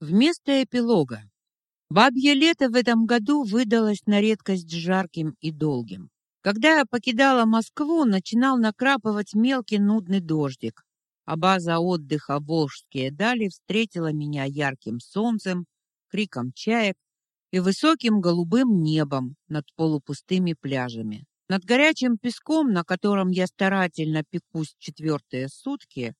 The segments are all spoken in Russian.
Вместо эпилога. Бабье лето в этом году выдалось на редкость жарким и долгим. Когда я покидала Москву, начинал накрапывать мелкий нудный дождик, а база отдыха Волжские дали встретила меня ярким солнцем, криком чаек и высоким голубым небом над полупустыми пляжами. Над горячим песком, на котором я старательно пекусь четвертые сутки,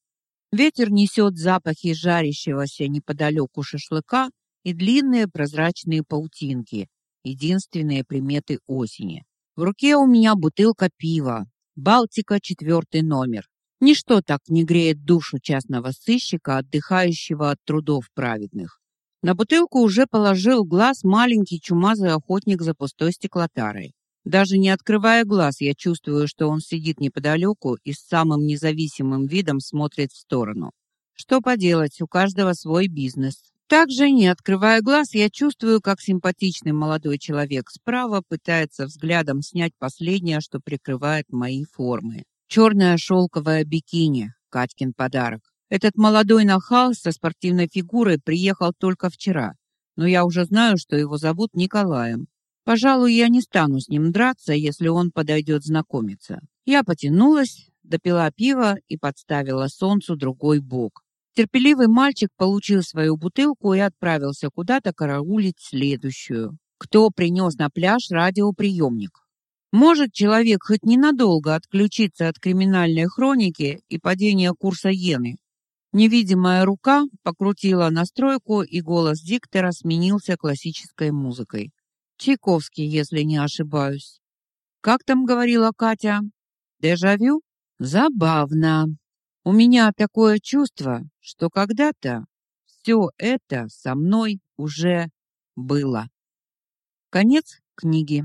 Ветер несет запахи жарящегося неподалеку шашлыка и длинные прозрачные паутинки, единственные приметы осени. В руке у меня бутылка пива, Балтика, четвертый номер. Ничто так не греет душу частного сыщика, отдыхающего от трудов праведных. На бутылку уже положил глаз маленький чумазый охотник за пустой стеклотарой. Даже не открывая глаз, я чувствую, что он сидит неподалеку и с самым независимым видом смотрит в сторону. Что поделать, у каждого свой бизнес. Также, не открывая глаз, я чувствую, как симпатичный молодой человек справа пытается взглядом снять последнее, что прикрывает мои формы. Черное шелковое бикини, Катькин подарок. Этот молодой нахал со спортивной фигурой приехал только вчера, но я уже знаю, что его зовут Николаем. Пожалуй, я не стану с ним драться, если он подойдет знакомиться. Я потянулась, допила пива и подставила солнцу другой бок. Терпеливый мальчик получил свою бутылку и отправился куда-то караулить следующую. Кто принес на пляж радиоприемник? Может человек хоть ненадолго отключиться от криминальной хроники и падения курса иены? Невидимая рука покрутила настройку, и голос диктора сменился классической музыкой. Чайковский, если не ошибаюсь. Как там говорила Катя? Дежавю? Забавно. У меня такое чувство, что когда-то все это со мной уже было. Конец книги.